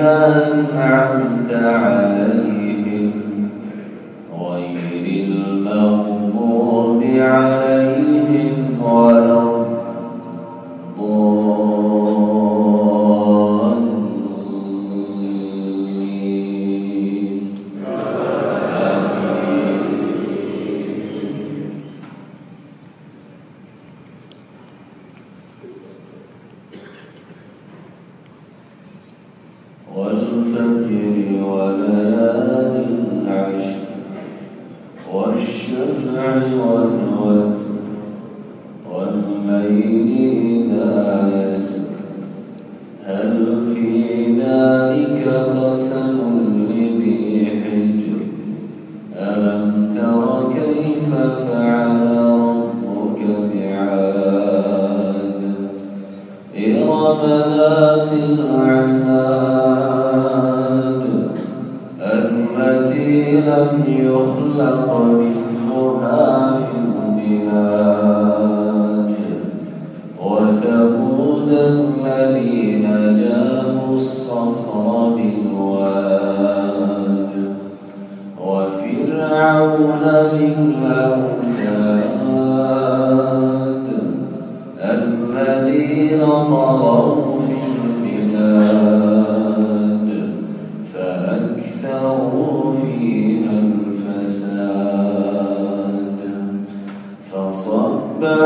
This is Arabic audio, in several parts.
بما أنعمت والفجر وليال العشر والشفع والوتر والليل التي لم يخلق مثلها في البلاد. وثمود الذين جابوا الصخر بالواد. وفرعون بالأوتاد. الذين طغوا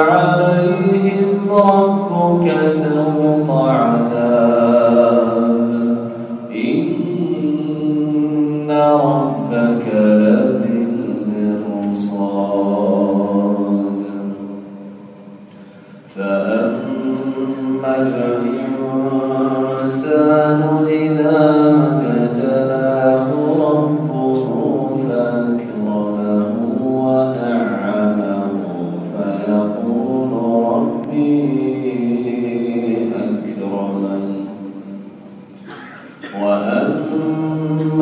عليهم ربك سوط عذاب. إن ربك لبالمرصاد. فأما الإنسان إذا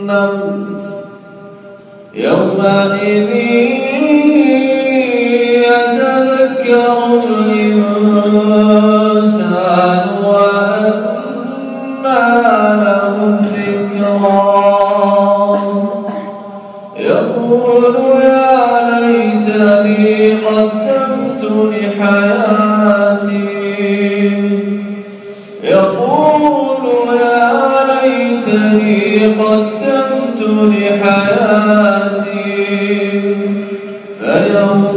جهنم يومئذ يتذكر الإنسان لحياتي. فيوم